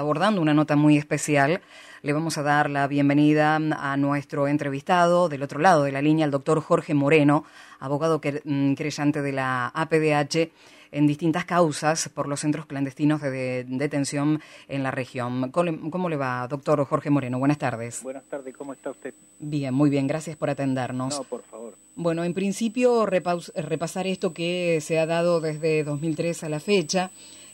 abordando una nota muy especial. Le vamos a dar la bienvenida a nuestro entrevistado del otro lado de la línea, el doctor Jorge Moreno, abogado mm, creyente de la APDH en distintas causas por los centros clandestinos de, detención en la región. ¿Cómo le, va, doctor Jorge Moreno? Buenas tardes. Buenas tardes, ¿cómo está usted? Bien, muy bien, gracias por atendernos. No, por favor. Bueno, en principio repasar esto que se ha dado desde 2003 a la fecha.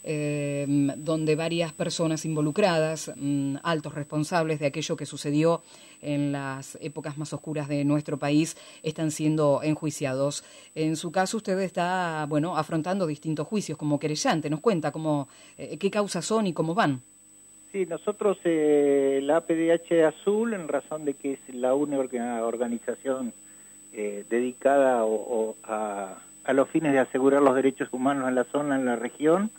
Eh, donde varias personas involucradas, mm, altos responsables de aquello que sucedió en las épocas más oscuras de nuestro país, están siendo enjuiciados. En su caso, usted está, bueno, afrontando distintos juicios como querellante. Nos cuenta cómo, eh, qué causas son y cómo van. Sí, nosotros, eh, la APDH Azul, en razón de que es la única organización dedicada a, a los fines de asegurar los derechos humanos en la zona, en la región,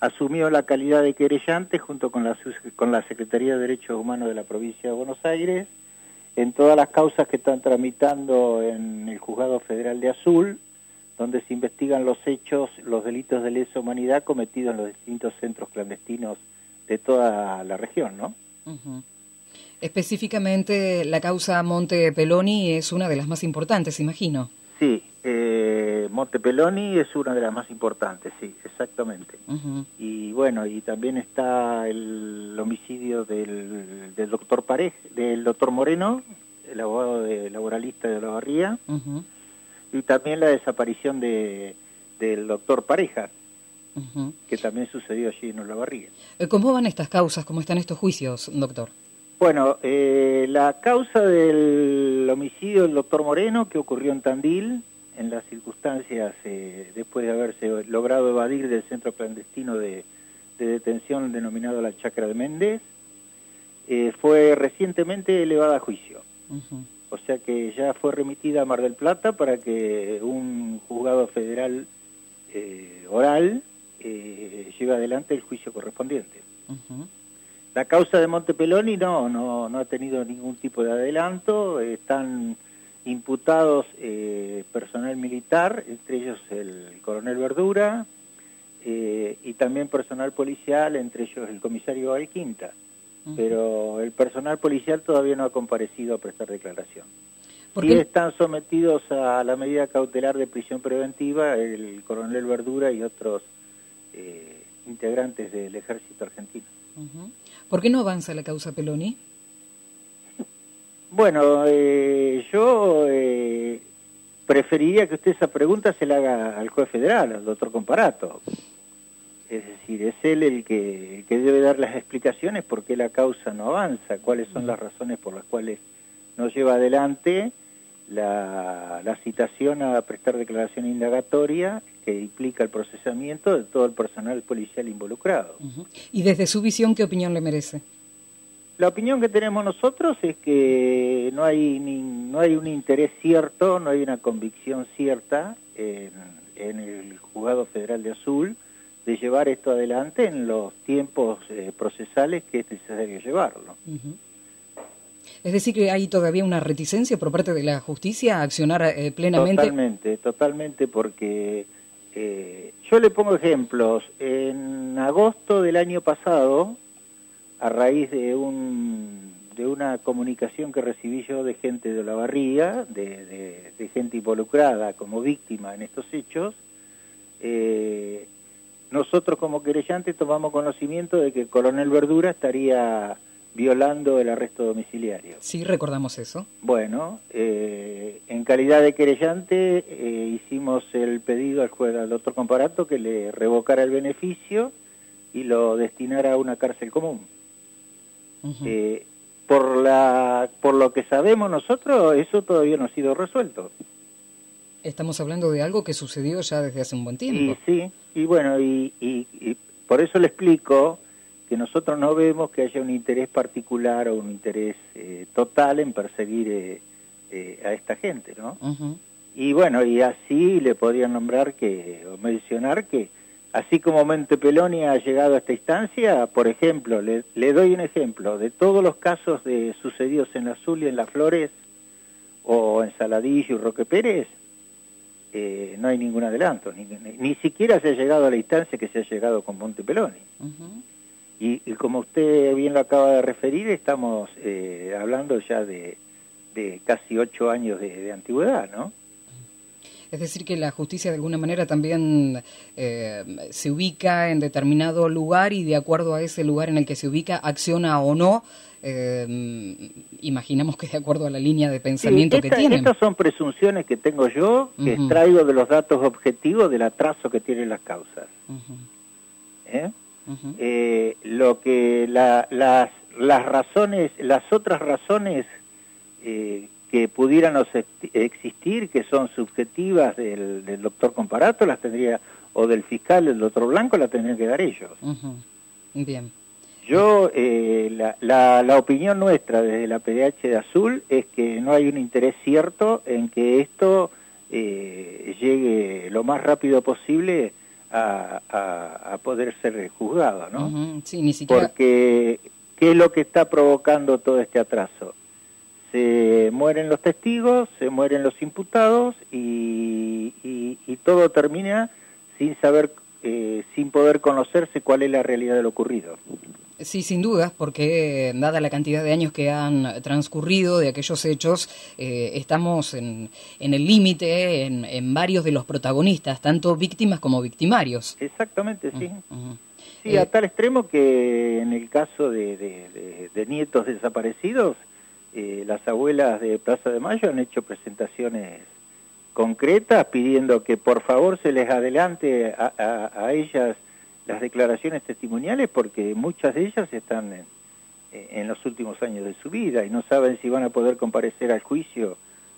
asumió la calidad de querellante junto con la, con la Secretaría de Derechos Humanos de la provincia de Buenos Aires en todas las causas que están tramitando en el Juzgado Federal de Azul, donde se investigan los hechos, los delitos de lesa humanidad cometidos en los distintos centros clandestinos de toda la región, ¿no? Específicamente, la causa Monte Peloni es una de las más importantes, imagino. Sí, eh, Montepeloni es una de las más importantes, sí, exactamente. Y bueno, y también está el homicidio del, doctor Pareja, del doctor Moreno, el abogado de, laboralista de la barría, y también la desaparición de, del doctor Pareja, que también sucedió allí en la barría. Eh, ¿Cómo van estas causas? ¿Cómo están estos juicios, doctor? Bueno, eh, la causa del homicidio del doctor Moreno, que ocurrió en Tandil, en las circunstancias eh, después de haberse logrado evadir del centro clandestino de, detención denominado la Chacra de Méndez, eh, fue recientemente elevada a juicio. O sea que ya fue remitida a Mar del Plata para que un juzgado federal eh, oral lleve adelante el juicio correspondiente. La causa de Montepeloni no, no, no ha tenido ningún tipo de adelanto, están imputados eh, personal militar, entre ellos el coronel Verdura, eh, y también personal policial, entre ellos el comisario Alquinta. Pero el personal policial todavía no ha comparecido a prestar declaración. Y están sometidos a la medida cautelar de prisión preventiva el coronel Verdura y otros eh, integrantes del ejército argentino. ¿Por qué no avanza la causa Peloni? Bueno, eh, yo eh, preferiría que usted esa pregunta se la haga al juez federal, al doctor Comparato. Es decir, es él el que, debe dar las explicaciones por qué la causa no avanza, cuáles son las razones por las cuales no lleva adelante la, citación a prestar declaración indagatoria que implica el procesamiento de todo el personal policial involucrado. Y desde su visión, ¿qué opinión le merece? La opinión que tenemos nosotros es que no hay, no hay un interés cierto, no hay una convicción cierta en, el juzgado federal de Azul de llevar esto adelante en los tiempos eh, procesales que es necesario llevarlo. Es decir, que hay todavía una reticencia por parte de la justicia a accionar eh, plenamente. Totalmente, totalmente, porque eh, yo le pongo ejemplos. En agosto del año pasado, a raíz de, un, de una comunicación que recibí yo de gente de la barriga, de, gente involucrada como víctima en estos hechos, eh, nosotros como querellantes tomamos conocimiento de que el coronel Verdura estaría violando el arresto domiciliario. Sí, recordamos eso. Bueno, eh, en calidad de querellante eh, hicimos el pedido al juez, al doctor Comparato, que le revocara el beneficio y lo destinara a una cárcel común. Eh, por, la, por lo que sabemos nosotros, eso todavía no ha sido resuelto. Estamos hablando de algo que sucedió ya desde hace un buen tiempo. Y, sí, y bueno, y, y, por eso le explico que nosotros no vemos que haya un interés particular o un interés eh, total en perseguir eh, a esta gente, ¿no? Y bueno, y así le podrían nombrar que, o mencionar que Así como Montepeloni ha llegado a esta instancia, por ejemplo, le, doy un ejemplo, de todos los casos de sucedidos en Azul y en Las Flores, o en Saladillo y Roque Pérez, eh, no hay ningún adelanto, ni, siquiera se ha llegado a la instancia que se ha llegado con Montepeloni. Y, como usted bien lo acaba de referir, estamos eh, hablando ya de, casi ocho años de, antigüedad, ¿no? Es decir, que la justicia de alguna manera también eh, se ubica en determinado lugar y de acuerdo a ese lugar en el que se ubica, acciona o no. Eh, imaginamos que de acuerdo a la línea de pensamiento que tiene. Estas son presunciones que tengo yo, que extraigo de los datos objetivos del atraso que tienen las causas. ¿Eh? Eh, lo que las, las razones, las otras razones eh, que pudieran existir, que son subjetivas del, doctor Comparato, las tendría, o del fiscal, el doctor Blanco, las tendrían que dar ellos. Bien. Yo, eh, la, la, la, opinión nuestra desde la PDH de Azul es que no hay un interés cierto en que esto llegue lo más rápido posible a, poder ser juzgado, ¿no? sí, ni siquiera... Porque, ¿qué es lo que está provocando todo este atraso? Se mueren los testigos, se mueren los imputados y, y, todo termina sin saber, eh, sin poder conocerse cuál es la realidad de lo ocurrido. Sí, sin duda, porque dada la cantidad de años que han transcurrido de aquellos hechos, eh, estamos en, en el límite en, varios de los protagonistas, tanto víctimas como victimarios. Exactamente, sí. Sí, a eh, tal extremo que en el caso de, nietos desaparecidos, eh, las abuelas de Plaza de Mayo han hecho presentaciones concretas pidiendo que por favor se les adelante a, a ellas las declaraciones testimoniales porque muchas de ellas están en, los últimos años de su vida y no saben si van a poder comparecer al juicio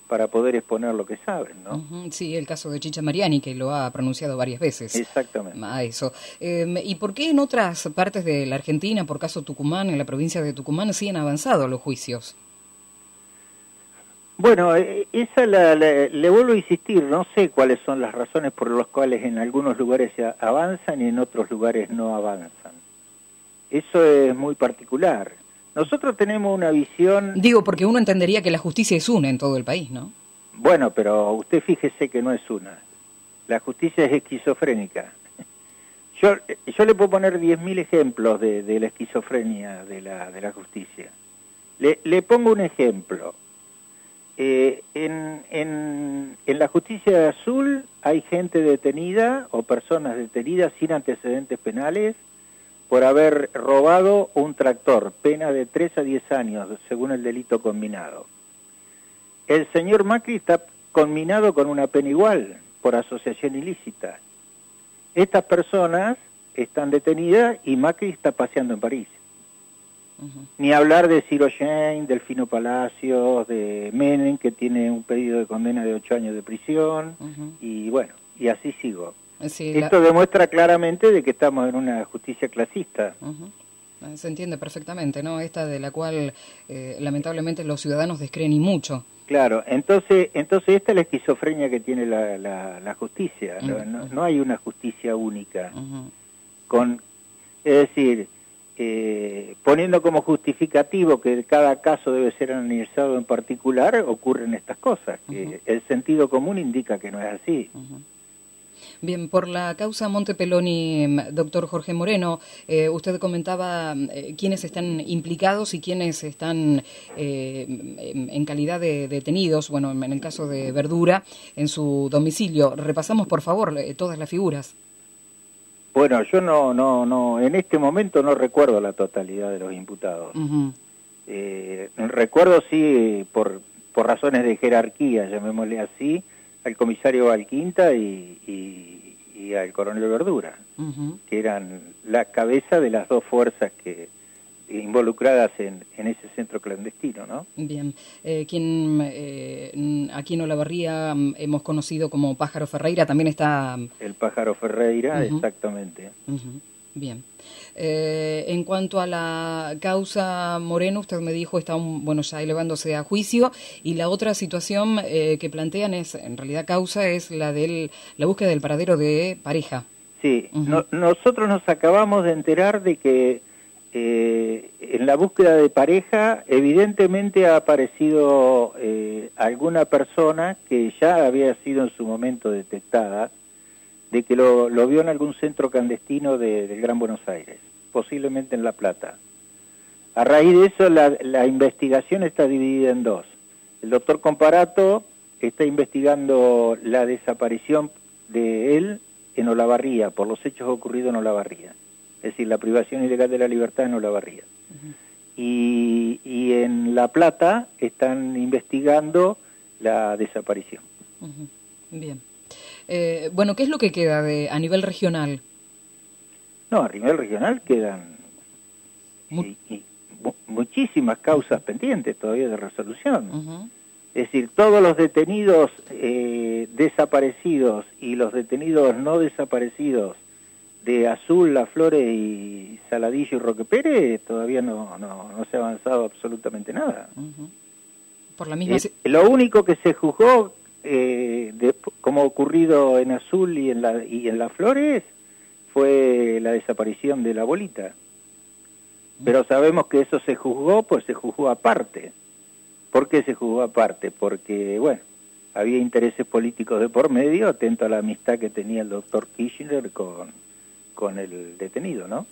para poder exponer lo que saben, ¿no? Sí, el caso de Chicha Mariani, que lo ha pronunciado varias veces. Exactamente. A eso. Em, ¿Y por qué en otras partes de la Argentina, por caso Tucumán, en la provincia de Tucumán, sí han avanzado los juicios? Bueno, eh, esa la, le vuelvo a insistir, no sé cuáles son las razones por las cuales en algunos lugares se avanzan y en otros lugares no avanzan. Eso es muy particular. Nosotros tenemos una visión... Digo, porque uno entendería que la justicia es una en todo el país, ¿no? Bueno, pero usted fíjese que no es una. La justicia es esquizofrénica. Yo, yo le puedo poner 10.000 ejemplos de, de, la esquizofrenia de la, de la justicia. Le, le pongo un ejemplo. Eh, en, en, en, la justicia de azul hay gente detenida o personas detenidas sin antecedentes penales por haber robado un tractor, pena de 3 a 10 años según el delito combinado. El señor Macri está combinado con una pena igual por asociación ilícita. Estas personas están detenidas y Macri está paseando en París. Ni hablar de Ciro Jane, Delfino Palacios, de Menem, que tiene un pedido de condena de ocho años de prisión, y bueno, y así sigo. Esto demuestra claramente de que estamos en una justicia clasista. Se entiende perfectamente, ¿no? Esta de la cual eh, lamentablemente los ciudadanos descreen y mucho. Claro, entonces, entonces esta es la esquizofrenia que tiene la, la, justicia. no, no, hay una justicia única. Con, es decir, eh, poniendo como justificativo que cada caso debe ser analizado en particular, ocurren estas cosas, que el sentido común indica que no es así. Bien, por la causa Montepeloni, doctor Jorge Moreno, eh, usted comentaba eh, quiénes están implicados y quiénes están en calidad de detenidos, bueno, en el caso de Verdura, en su domicilio. Repasamos, por favor, todas las figuras. Bueno, yo no, no, no, en este momento no recuerdo la totalidad de los imputados. Eh, recuerdo sí, por, por razones de jerarquía, llamémosle así, al comisario Valquinta y, y, al coronel Verdura, que eran la cabeza de las dos fuerzas que, involucradas en, en, ese centro clandestino, ¿no? Bien. Eh, quien eh, aquí en Olavarría mm, hemos conocido como Pájaro Ferreira también está... Mm, El Pájaro Ferreira, exactamente. Bien. Eh, en cuanto a la causa Moreno, usted me dijo está bueno ya elevándose a juicio y la otra situación eh, que plantean es, en realidad causa, es la de la búsqueda del paradero de pareja. Sí, nosotros nos acabamos de enterar de que eh, en la búsqueda de pareja evidentemente ha aparecido eh, alguna persona que ya había sido en su momento detectada de que lo, vio en algún centro clandestino del Gran Buenos Aires. posiblemente en La Plata. A raíz de eso, la, investigación está dividida en dos. El doctor Comparato está investigando la desaparición de él en Olavarría, por los hechos ocurridos en Olavarría. Es decir, la privación ilegal de la libertad en Olavarría. y, y, en La Plata están investigando la desaparición. Bien. Eh, bueno, ¿qué es lo que queda de, a nivel regional? No, a nivel regional quedan muchísimas causas pendientes todavía de resolución. Es decir, todos los detenidos eh, desaparecidos y los detenidos no desaparecidos de Azul, La Flores y Saladillo y Roque Pérez todavía no, no, no se ha avanzado absolutamente nada. Por la misma... Eh, lo único que se juzgó, eh, de, como ocurrido en Azul y en, la, y en Las Flores, fue la desaparición de la bolita. Pero sabemos que eso se juzgó, pues se juzgó aparte. ¿Por qué se juzgó aparte? Porque, bueno, había intereses políticos de por medio, atento a la amistad que tenía el doctor Kirchner con, con el detenido, ¿no?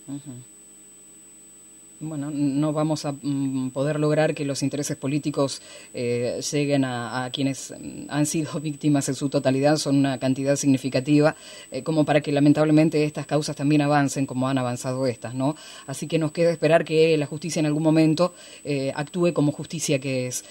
Bueno, no vamos a mm, poder lograr que los intereses políticos eh, lleguen a, quienes mm, han sido víctimas en su totalidad, son una cantidad significativa, eh, como para que lamentablemente estas causas también avancen como han avanzado estas, ¿no? Así que nos queda esperar que la justicia en algún momento eh, actúe como justicia que es.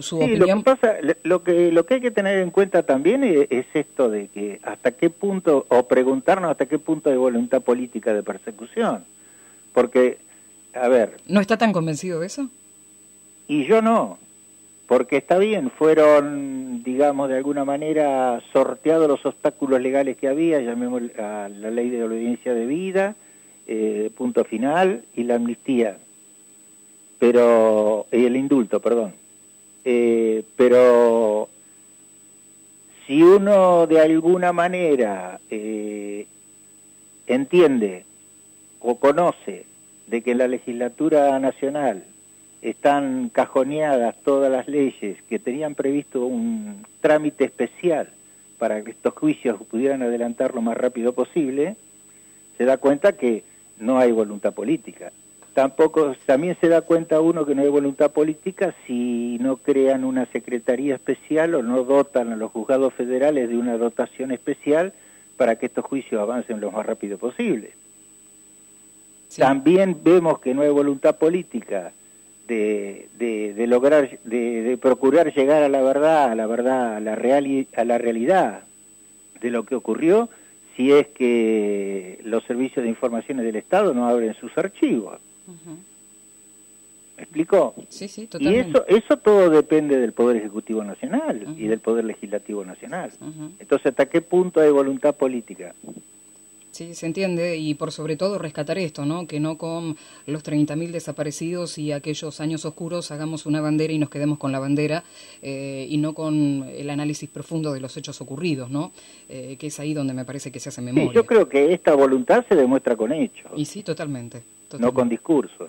su opinión... Lo que, pasa, lo, que, lo que hay que tener en cuenta también es, es esto de que hasta qué punto, o preguntarnos hasta qué punto hay voluntad política de persecución. Porque a ver. ¿No está tan convencido de eso? Y yo no, porque está bien, fueron, digamos, de alguna manera sorteados los obstáculos legales que había, llamemos a la ley de obediencia de vida, eh, punto final, y la amnistía, pero, y el indulto, perdón. Eh, pero si uno de alguna manera eh, entiende o conoce de que en la legislatura nacional están cajoneadas todas las leyes que tenían previsto un trámite especial para que estos juicios pudieran adelantar lo más rápido posible, se da cuenta que no hay voluntad política. Tampoco, también se da cuenta uno que no hay voluntad política si no crean una secretaría especial o no dotan a los juzgados federales de una dotación especial para que estos juicios avancen lo más rápido posible. También vemos que no hay voluntad política de, de, lograr, de, procurar llegar a la verdad, a la verdad, a la, real, a la realidad de lo que ocurrió, si es que los servicios de informaciones del Estado no abren sus archivos. ¿Me explicó? Sí, sí, totalmente. Y eso, eso todo depende del Poder Ejecutivo Nacional y del Poder Legislativo Nacional. Entonces, ¿hasta qué punto hay voluntad política? Sí, se entiende, y por sobre todo rescatar esto, ¿no? Que no con los 30.000 desaparecidos y aquellos años oscuros hagamos una bandera y nos quedemos con la bandera, eh, y no con el análisis profundo de los hechos ocurridos, ¿no? Eh, que es ahí donde me parece que se hace memoria. yo creo que esta voluntad se demuestra con hechos. Y sí, totalmente no con discursos.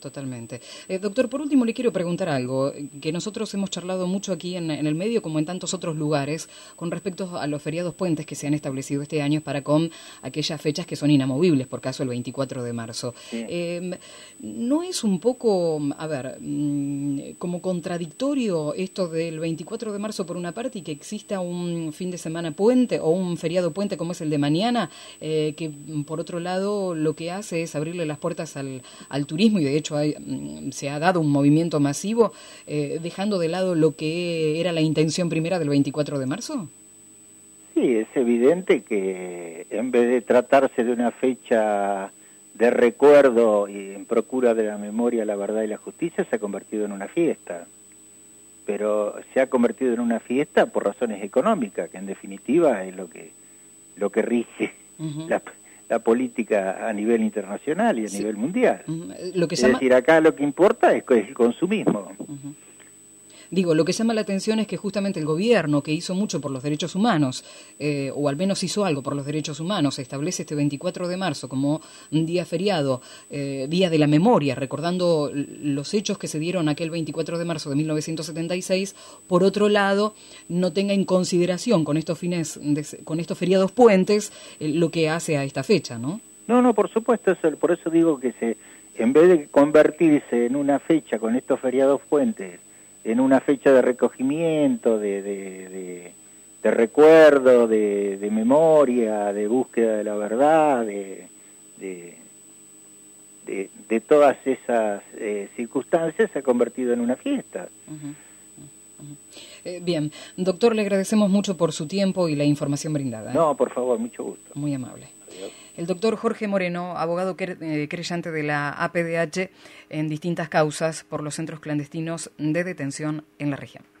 totalmente. Eh, doctor, por último le quiero preguntar algo, que nosotros hemos charlado mucho aquí en, el medio como en tantos otros lugares con respecto a los feriados puentes que se han establecido este año para con aquellas fechas que son inamovibles, por caso el 24 de marzo. Em, ¿No es un poco, a ver, mm, como contradictorio esto del 24 de marzo por una parte y que exista un fin de semana puente o un feriado puente como es el de mañana, eh, que por otro lado lo que hace es abrirle las puertas al, turismo y de hecho mm, se ha dado un movimiento masivo, eh, dejando de lado lo que era la intención primera del 24 de marzo? Sí, es evidente que en vez de tratarse de una fecha de recuerdo y en procura de la memoria, la verdad y la justicia, se ha convertido en una fiesta. Pero se ha convertido en una fiesta por razones económicas, que en definitiva es lo que, lo que rige la, la política a nivel internacional y a nivel mundial. Lo que es decir, acá lo que importa es el consumismo. Digo, lo que llama la atención es que justamente el gobierno, que hizo mucho por los derechos humanos, eh, o al menos hizo algo por los derechos humanos, establece este 24 de marzo como un día feriado, eh, día de la memoria, recordando los hechos que se dieron aquel 24 de marzo de 1976, por otro lado, no tenga en consideración con estos fines, con estos feriados puentes, eh, lo que hace a esta fecha, ¿no? No, no, por supuesto, eso, por eso digo que se, en vez de convertirse en una fecha con estos feriados puentes, en una fecha de recogimiento, de, de, de, recuerdo, de, memoria, de búsqueda de la verdad, de, todas esas eh, circunstancias, se ha convertido en una fiesta. Eh, bien, doctor, le agradecemos mucho por su tiempo y la información brindada. ¿eh? No, por favor, mucho gusto. Muy amable. El doctor Jorge Moreno, abogado eh, creyente de la APDH en distintas causas por los centros clandestinos de detención en la región.